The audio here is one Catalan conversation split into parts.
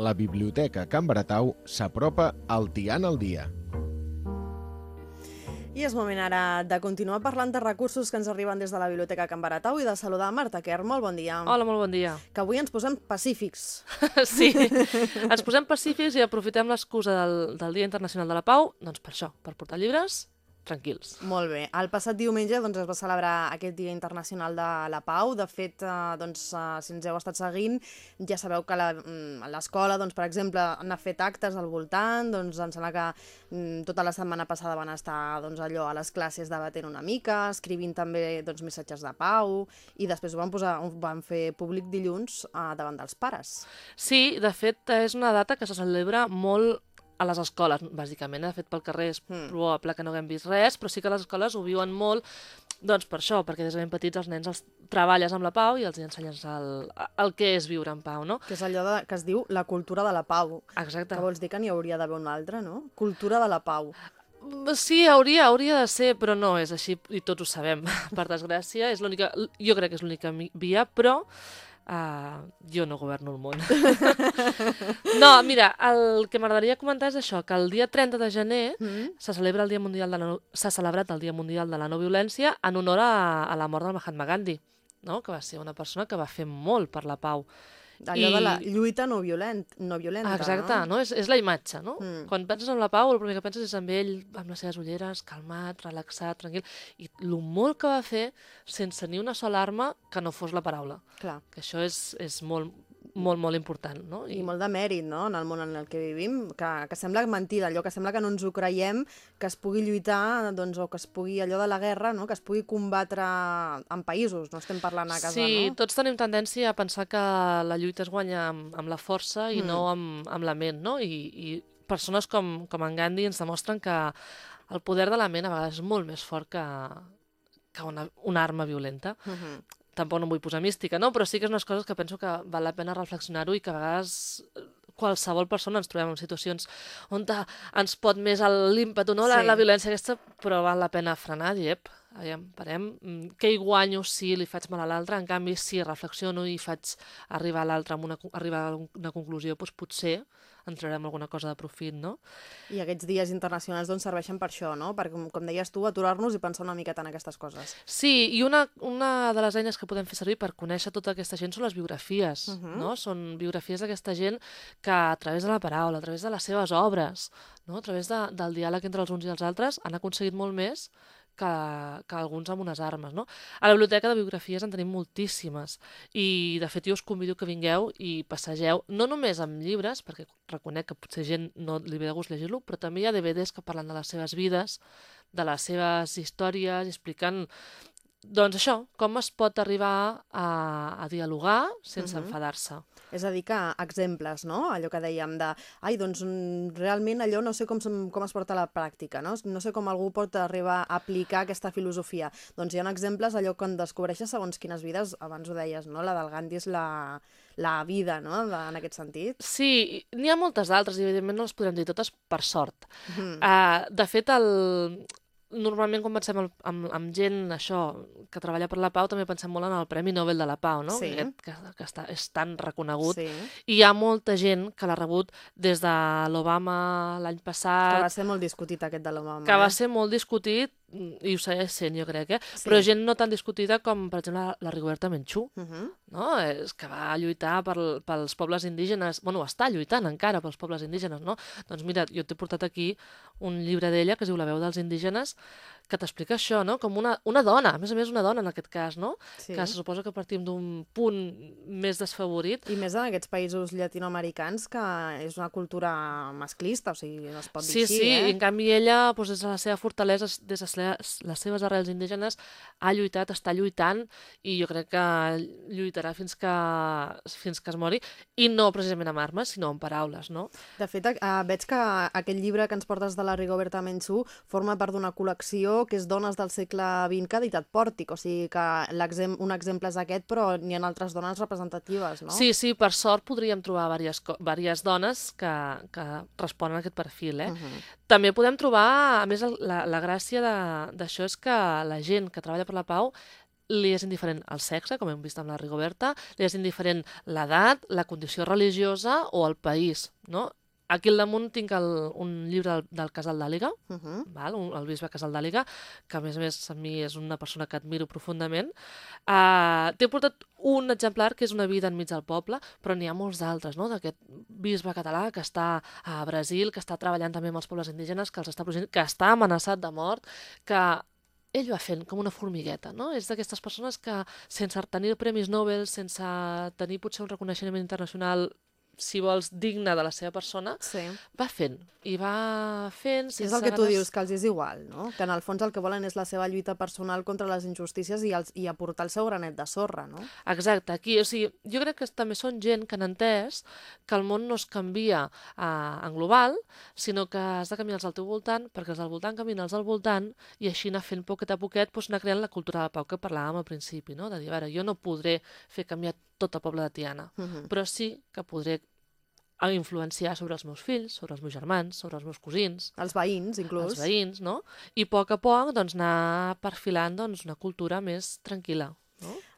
la Biblioteca Can Baratau s'apropa al Tian al dia. I és moment ara de continuar parlant de recursos que ens arriben des de la Biblioteca Can Baratau i de saludar Marta Kerr. Molt bon dia. Hola, molt bon dia. Que avui ens posem pacífics. sí, ens posem pacífics i aprofitem l'excusa del, del Dia Internacional de la Pau, doncs per això, per portar llibres tranquils. Molt bé. El passat diumenge doncs, es va celebrar aquest Dia Internacional de la Pau. De fet, eh, doncs, eh, si ens heu estat seguint, ja sabeu que mm, l'escola, doncs, per exemple, n'ha fet actes al voltant, doncs em sembla que mm, tota la setmana passada van estar doncs, allò a les classes debatent una mica, escrivint també doncs, missatges de pau, i després ho van, posar, ho van fer públic dilluns eh, davant dels pares. Sí, de fet, és una data que se celebra molt a les escoles, bàsicament. De fet, pel carrer és mm. probable que no haguem vist res, però sí que les escoles ho viuen molt, doncs per això, perquè des de ben petits els nens els treballes amb la pau i els ensenyes el, el que és viure en pau, no? Que és allò de, que es diu la cultura de la pau. Exacte. Que vols dir que n'hi hauria d'haver una altra, no? Cultura de la pau. Sí, hauria, hauria de ser, però no és així, i tots ho sabem, per desgràcia. És l'única, jo crec que és l'única via, però Uh, jo no governo el món. no, mira, el que m'agradaria comentar és això, que el dia 30 de gener mm -hmm. se celebra el dia mundial de la no... s'ha celebrat el Dia Mundial de la No Violència en honor a, a la mort del Mahatma Gandhi, no? que va ser una persona que va fer molt per la pau. Allò I... de la lluita no, violent, no violenta, Exacte, no? no? És, és la imatge, no? Mm. Quan penses en la Pau, el primer que penses és en ell, amb les seves ulleres, calmat, relaxat, tranquil, i el molt que va fer sense ni una sola arma que no fos la paraula. Clar. Que això és, és molt, molt, molt important. No? I... I molt de mèrit no? en el món en el que vivim, que, que sembla mentida, allò que sembla que no ens ho creiem, que es pugui lluitar doncs, o que es pugui, allò de la guerra, no? que es pugui combatre en països, no estem parlant a casa, sí, no? tots tenim tendència a pensar que la lluita es guanya amb, amb la força i mm. no amb, amb la ment, no? I, i persones com, com en Gandhi ens demostren que el poder de la ment a vegades és molt més fort que, que una, una arma violenta. Mm -hmm tampoc no em vull posar mística, no? però sí que és unes coses que penso que val la pena reflexionar-ho i que a vegades eh, qualsevol persona ens trobem en situacions on ens pot més l'ímpetu, no? La, sí. la violència aquesta, però val la pena frenar, dir, ep, aviam, parem, mm, què hi guanyo si li faig mal a l'altre? En canvi, si reflexiono i faig arribar a l'altre amb una, arribar a una conclusió, doncs potser en traurem alguna cosa de profit, no? I aquests dies internacionals doncs, serveixen per això, no? Per, com, com deies tu, aturar-nos i pensar una miqueta en aquestes coses. Sí, i una, una de les eines que podem fer servir per conèixer tota aquesta gent són les biografies, uh -huh. no? Són biografies d'aquesta gent que a través de la paraula, a través de les seves obres, no? a través de, del diàleg entre els uns i els altres, han aconseguit molt més que, que alguns amb unes armes. No? A la biblioteca de biografies en tenim moltíssimes i, de fet, jo us convido que vingueu i passegeu, no només amb llibres, perquè reconec que potser gent no li ve de gust llegir-lo, però també hi ha DVDs que parlen de les seves vides, de les seves històries, explicant doncs això, com es pot arribar a, a dialogar sense uh -huh. enfadar-se. És a dir, que exemples, no? Allò que dèiem de, ai, doncs mm, realment allò no sé com, com es porta a la pràctica, no? No sé com algú pot arribar a aplicar aquesta filosofia. Doncs hi ha exemples, allò quan descobreixes segons quines vides, abans ho deies, no? La del Gandhi és la, la vida, no?, de, en aquest sentit. Sí, n'hi ha moltes altres, i evidentment no les podrem dir totes per sort. Uh -huh. uh, de fet, el, normalment quan pensem amb, gent, això, que treballa per la pau, també pensem molt en el Premi Nobel de la Pau, no? Sí. Aquest, que, que està, és tan reconegut. Sí. I hi ha molta gent que l'ha rebut des de l'Obama l'any passat. Que va ser molt discutit aquest de l'Obama. Que eh? va ser molt discutit, i ho segueix sent, jo crec, eh? Sí. Però gent no tan discutida com, per exemple, la, la Rigoberta Menchú, uh -huh. no? És que va lluitar per, pels pobles indígenes, bueno, està lluitant encara pels pobles indígenes, no? Doncs mira, jo t'he portat aquí un llibre d'ella que es diu La veu dels indígenes, que t'explica això, no? Com una, una dona, a més a més una dona en aquest cas, no? Sí. Que se suposa que partim d'un punt més desfavorit. I més en aquests països llatinoamericans que és una cultura masclista, o sigui, no es pot dir sí, així, sí, eh? i en canvi ella, doncs, des de la seva fortalesa, des de les, les seves arrels indígenes, ha lluitat, està lluitant, i jo crec que lluitarà fins que, fins que es mori, i no precisament amb armes, sinó amb paraules, no? De fet, eh, veig que aquest llibre que ens portes de la Rigoberta Menchú forma part d'una col·lecció que és Dones del segle XX que ha editat Pòrtic, o sigui que un exemple és aquest, però n'hi ha altres dones representatives, no? Sí, sí, per sort podríem trobar diverses, diverses dones que, que responen a aquest perfil, eh? Uh -huh. També podem trobar, a més, la, la gràcia de, d'això és que la gent que treballa per la pau li és indiferent el sexe, com hem vist amb la Rigoberta, li és indiferent l'edat, la condició religiosa o el país, no? Aquí al damunt tinc el, un llibre del, del Casal d'Àliga, Uh -huh. val? Un, el bisbe Casal d'Àliga, que a més a més a mi és una persona que admiro profundament. Uh, T'he portat un exemplar que és una vida enmig del poble, però n'hi ha molts d'altres, no? d'aquest bisbe català que està a Brasil, que està treballant també amb els pobles indígenes, que els està protegint, que està amenaçat de mort, que ell va fent com una formigueta, no? És d'aquestes persones que, sense tenir premis Nobel, sense tenir potser un reconeixement internacional si vols, digne de la seva persona, Sí. va fent. I va fent sense És el que tu ganes- dius, que els és igual, no? Que en el fons el que volen és la seva lluita personal contra les injustícies i, els, i aportar el seu granet de sorra, no? Exacte, aquí, o sigui, jo crec que també són gent que han entès que el món no es canvia uh, en global, sinó que has de els al teu voltant, perquè els del voltant canvien els al voltant, i així anar fent poquet a poquet, doncs anar creant la cultura de pau que parlàvem al principi, no? De dir, a veure, jo no podré fer canviar tot el poble de Tiana, Uh -huh. però sí que podré a influenciar sobre els meus fills, sobre els meus germans, sobre els meus cosins, Els veïns, inclús. els veïns, no? I a poc a poc doncs, anar perfilant doncs, una cultura més tranquil·la.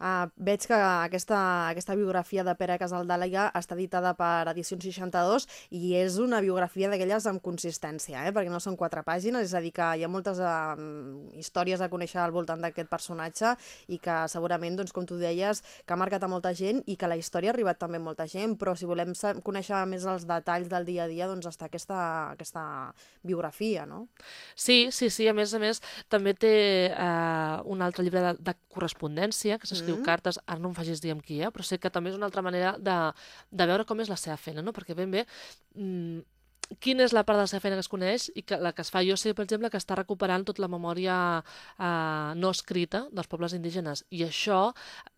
Uh, veig que aquesta, aquesta biografia de Pere Casaldàliga està editada per Edicions 62 i és una biografia d'aquelles amb consistència, eh? perquè no són quatre pàgines, és a dir, que hi ha moltes uh, històries a conèixer al voltant d'aquest personatge i que segurament, doncs, com tu deies, que ha marcat a molta gent i que la història ha arribat també a molta gent, però si volem conèixer més els detalls del dia a dia, doncs està aquesta, aquesta biografia, no? Sí, sí, sí, a més a més també té eh, un altre llibre de, de correspondència que s'escriu Mm. Cartes, ara no em facis dir amb qui, eh? però sé que també és una altra manera de, de veure com és la seva feina, no? perquè ben bé mm, quina és la part de la seva feina que es coneix i que la que es fa. Jo sé, per exemple, que està recuperant tota la memòria eh, no escrita dels pobles indígenes i això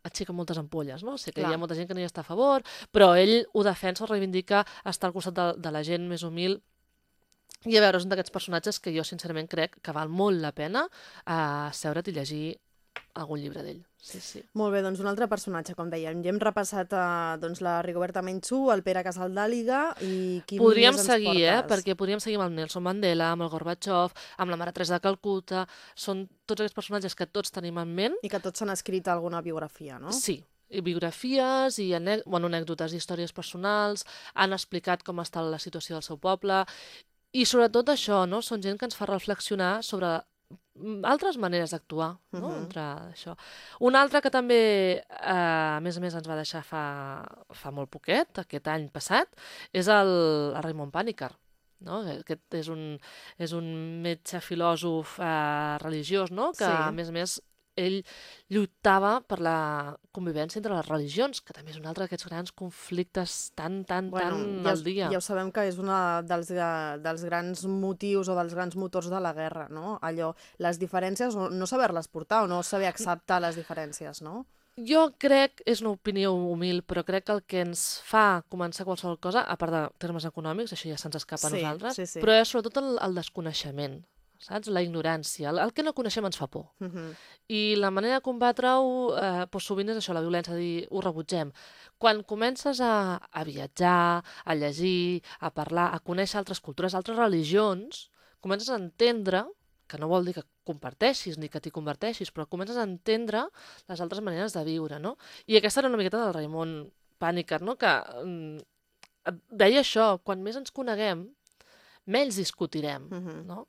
aixeca moltes ampolles, no? Sé que Clar. hi ha molta gent que no hi està a favor, però ell ho defensa, ho reivindica, està al costat de, de la gent més humil i a veure, és un d'aquests personatges que jo sincerament crec que val molt la pena uh, seure't i llegir algun llibre d'ell. Sí, sí. Molt bé, doncs un altre personatge, com dèiem. Ja hem repassat uh, doncs, la Rigoberta Menchú, el Pere Casaldàliga i qui podríem seguir, eh? portes? Perquè podríem seguir amb el Nelson Mandela, amb el Gorbachev, amb la Mare Teresa de Calcuta... Són tots aquests personatges que tots tenim en ment. I que tots s'han escrit alguna biografia, no? Sí, i biografies i anè bueno, anècdotes i històries personals, han explicat com està la situació del seu poble, i sobretot això, no? Són gent que ens fa reflexionar sobre altres maneres d'actuar, no? Mhm. Entre això. Un altre que també, eh, a més a més, ens va deixar fa, fa molt poquet, aquest any passat, és el, el Raymond Panikkar. No? Aquest és un, és un metge filòsof eh, religiós, no? que Sí. a més a més ell lluitava per la convivència entre les religions, que també és un altre d'aquests grans conflictes tan, tan, tan ja, al dia. ja ho sabem que és un dels, dels grans motius o dels grans motors de la guerra, no? Allò, les diferències, no saber-les portar o no saber acceptar les diferències, no? Jo crec, és una opinió humil, però crec que el que ens fa començar qualsevol cosa, a part de termes econòmics, això ja se'ns escapa a Sí, nosaltres, sí, sí. però és sobretot el, el desconeixement, saps? La ignorància. El, el que no coneixem ens fa por. Uh -huh. I la manera de combatre-ho, eh, doncs sovint és això, la violència, dir, ho rebutgem. Quan comences a, a viatjar, a llegir, a parlar, a conèixer altres cultures, altres religions, comences a entendre, que no vol dir que comparteixis ni que t'hi converteixis, però comences a entendre les altres maneres de viure, no? I aquesta era una miqueta del Raimon Pàniker, no? Que mm, deia això, quan més ens coneguem, menys discutirem, Uh -huh. no?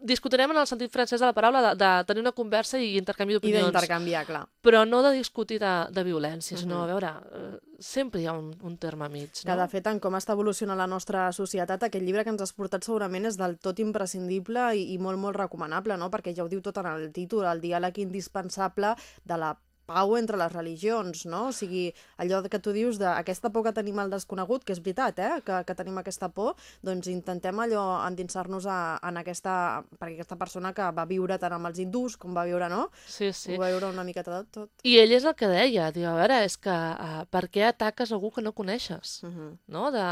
Discutirem en el sentit francès de la paraula de, de tenir una conversa i intercanvi I d'opinions, d'intercanviar, clar. però no de discutir de, de violència, sinó, Mhm. a veure, eh, sempre hi ha un, un terme mig, Que, no? de fet, en com està evolucionant la nostra societat, aquest llibre que ens has portat segurament és del tot imprescindible i, i molt, molt recomanable, no? Perquè ja ho diu tot en el títol, el diàleg indispensable de la pau entre les religions, no? O sigui, allò que tu dius d'aquesta por que tenim al desconegut, que és veritat, eh? Que, que tenim aquesta por, doncs intentem allò endinsar-nos a- en aquesta... perquè aquesta persona que va viure tant amb els hindús com va viure, no? Sí, sí. Ho va viure una miqueta de tot. I ell és el que deia, diu, a veure, és que uh, per què ataques algú que no coneixes? Uh -huh. No? De,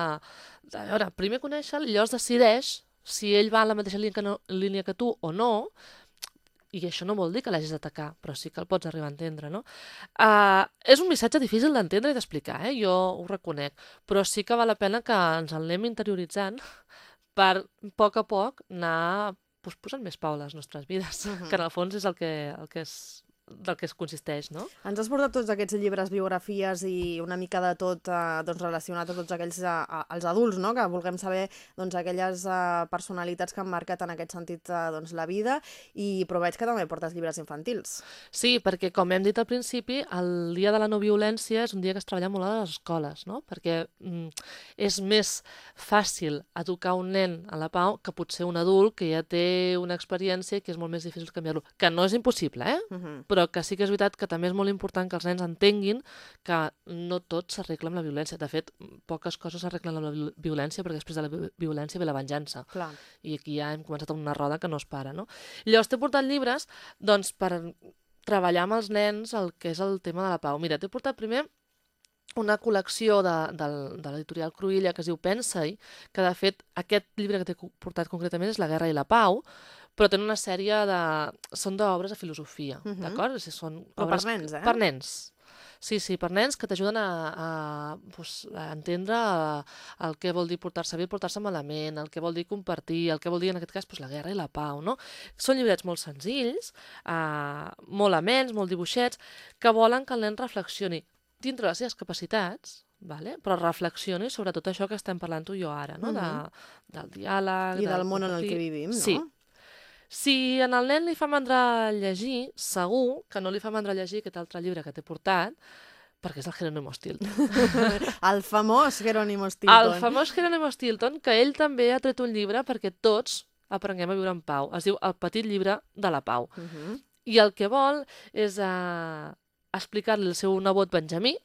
de a veure, primer conèixer-lo, llavors decideix si ell va a la mateixa línia que, no, línia que tu o no, i això no vol dir que l'hagis d'atacar, però sí que el pots arribar a entendre, no? Uh, és un missatge difícil d'entendre i d'explicar, eh? jo ho reconec, però sí que val la pena que ens el anem interioritzant per a poc a poc anar pues, posant més pau a les nostres vides, Mhm. que en el fons és el que, el que és del que es consisteix, no? Ens has portat tots aquests llibres, biografies i una mica de tot eh, doncs, relacionat a tots aquells eh, els adults, no? que vulguem saber doncs, aquelles eh, personalitats que han marcat en aquest sentit eh, doncs, la vida, i però veig que també portes llibres infantils. Sí, perquè com hem dit al principi, el dia de la no violència és un dia que es treballa molt a les escoles, no? perquè mm, és més fàcil educar un nen a la pau que potser un adult que ja té una experiència que és molt més difícil canviar-lo. Que no és impossible, eh? Uh -huh. però que sí que és veritat que també és molt important que els nens entenguin que no tot s'arregla amb la violència. De fet, poques coses s'arreglen amb la viol- violència perquè després de la vi- violència ve la venjança. Clar. I aquí ja hem començat una roda que no es para, no? Llavors t'he portat llibres doncs, per treballar amb els nens el que és el tema de la pau. Mira, t'he portat primer una col·lecció de, de, de l'editorial Cruïlla que es diu Pensa-hi, que de fet aquest llibre que t'he portat concretament és La guerra i la pau, però tenen una sèrie de... són d'obres de filosofia, Mhm. d'acord? O sigui, són Però per obres nens, eh? per nens. Sí, sí, per nens que t'ajuden a, a, pues, a entendre eh, el que vol dir portar-se bé, portar-se malament, el que vol dir compartir, el que vol dir, en aquest cas, pues, la guerra i la pau, no? Són llibrets molt senzills, eh, molt amens, molt dibuixets, que volen que el nen reflexioni dintre les seves capacitats, vale? però reflexioni sobre tot això que estem parlant tu i jo ara, no? Mhm. de, del diàleg... I de del món en el que vivim, no? Sí, si en el nen li fa mandra llegir, segur que no li fa mandra llegir aquest altre llibre que t'he portat, perquè és el Jerónimo Stilton. El famós Jerónimo Stilton. El famós Jerónimo Stilton, que ell també ha tret un llibre perquè tots aprenguem a viure en pau. Es diu El petit llibre de la pau. Uh -huh. I el que vol és uh, explicar-li al seu nebot Benjamí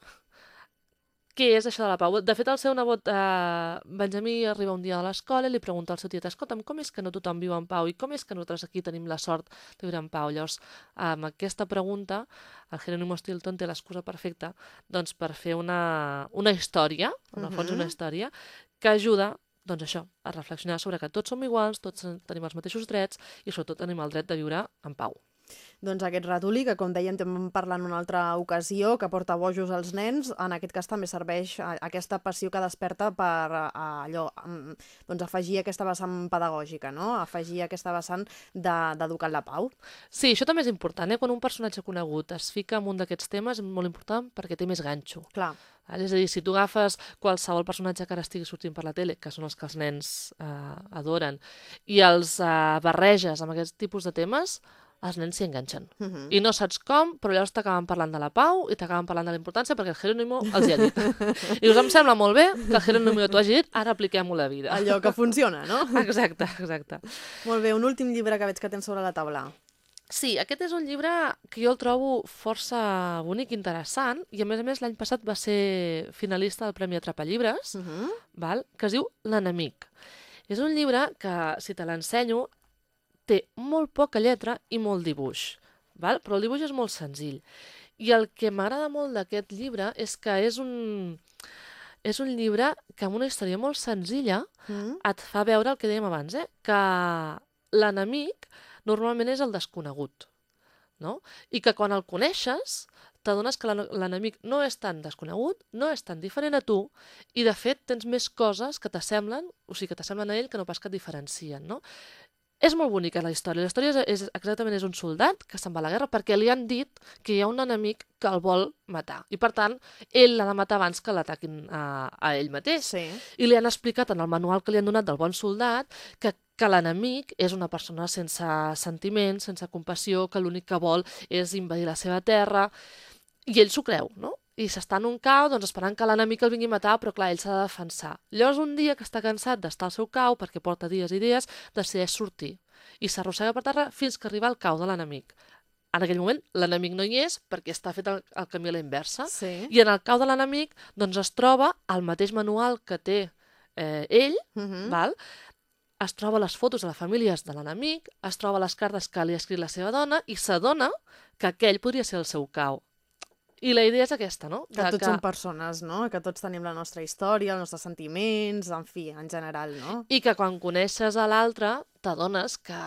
què és això de la pau. De fet, el seu nebot uh, Benjamí arriba un dia a l'escola i li pregunta al seu tiet, escolta'm, com és que no tothom viu en pau i com és que nosaltres aquí tenim la sort de viure en pau? Llavors, amb aquesta pregunta, el Jerónimo Stilton té l'excusa perfecta doncs, per fer una, una història, en el fons una història, que ajuda doncs això, a reflexionar sobre que tots som iguals, tots tenim els mateixos drets i sobretot tenim el dret de viure en pau. Doncs aquest ratolí, que com dèiem també parlar en una altra ocasió, que porta bojos als nens, en aquest cas també serveix a, aquesta passió que desperta per a, a allò, mm, doncs afegir aquesta vessant pedagògica, no? afegir aquesta vessant de- d'educar de, en la pau. Sí, això també és important, eh? Quan un personatge conegut es fica en un d'aquests temes és molt important perquè té més ganxo. Clar? És a dir, si tu agafes qualsevol personatge que ara estigui sortint per la tele, que són els que els nens eh, adoren, i els eh, barreges amb aquest tipus de temes, els nens s'hi enganxen. uh -huh. I no saps com, però llavors t'acaben parlant de la pau i t'acaben parlant de la importància perquè el Jerónimo els hi ha dit. I us em sembla molt bé que el Jerónimo t'ho hagi dit, ara apliquem-ho a la vida. allò que funciona, no? Exacte, exacte. Molt bé, un últim llibre que veig que tens sobre la taula. Sí, aquest és un llibre que jo el trobo força bonic i interessant i a més a més l'any passat va ser finalista del Premi Atrapallibres, Uh -huh. val? que es diu L'enemic. És un llibre que, si te l'ensenyo, té molt poca lletra i molt dibuix, val? però el dibuix és molt senzill. I el que m'agrada molt d'aquest llibre és que és un, és un llibre que amb una història molt senzilla -huh. et fa veure el que dèiem abans, eh? que l'enemic normalment és el desconegut, no? I que quan el coneixes t'adones que l'ene- l'enemic no és tan desconegut, no és tan diferent a tu, i de fet tens més coses que t'assemblen, o sigui, que t'assemblen a ell que no pas que et diferencien, no? És molt bonica la història. La història és, és exactament és un soldat que se'n va a la guerra perquè li han dit que hi ha un enemic que el vol matar. I per tant, ell l'ha de matar abans que l'ataquin a, a ell mateix. Sí. I li han explicat en el manual que li han donat del bon soldat que, que l'enemic és una persona sense sentiments, sense compassió, que l'únic que vol és invadir la seva terra, i ell s'ho creu, no? I s'està en un cau, doncs esperant que l'enemic el vingui a matar, però clar, ell s'ha de defensar. Llavors un dia que està cansat d'estar al seu cau, perquè porta dies i dies, decideix sortir. I s'arrossega per terra fins que arriba al cau de l'enemic. En aquell moment l'enemic no hi és perquè està fet el, el camí a la inversa. Sí. I en el cau de l'enemic doncs es troba el mateix manual que té eh, ell, Uh -huh. val? es troba les fotos de les famílies de l'enemic, es troba les cartes que li ha escrit la seva dona i s'adona que aquell podria ser el seu cau. I la idea és aquesta, no? Que tots som persones, no? Que tots tenim la nostra història, els nostres sentiments, en fi, en general, no? I que quan coneixes a l'altre t'adones que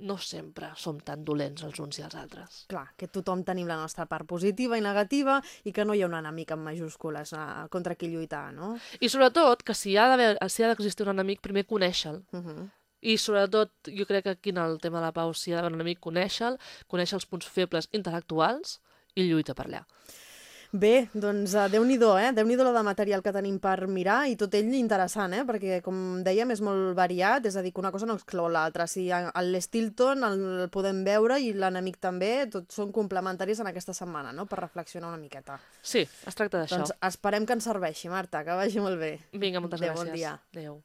no sempre som tan dolents els uns i els altres. Clar, que tothom tenim la nostra part positiva i negativa i que no hi ha un enemic amb majúscules eh, contra qui lluitar, no? I sobretot que si ha d'haver- si ha d'existir un enemic, primer conèixer-lo. Uh -huh. I sobretot, jo crec que aquí en el tema de la pau, si hi ha d'haver un enemic, conèixer-lo, conèixer els punts febles intel·lectuals i lluita per allà. Bé, doncs uh, Déu-n'hi-do, eh? Déu-n'hi-do la de material que tenim per mirar i tot ell interessant, eh? Perquè, com dèiem, és molt variat, és a dir, que una cosa no exclou l'altra. Si el Stilton el podem veure i l'enemic també, tots són complementaris en aquesta setmana, no?, per reflexionar una miqueta. Sí, es tracta d'això. Doncs esperem que ens serveixi, Marta, que vagi molt bé. Vinga, moltes Adéu, gràcies. bon dia. Adéu.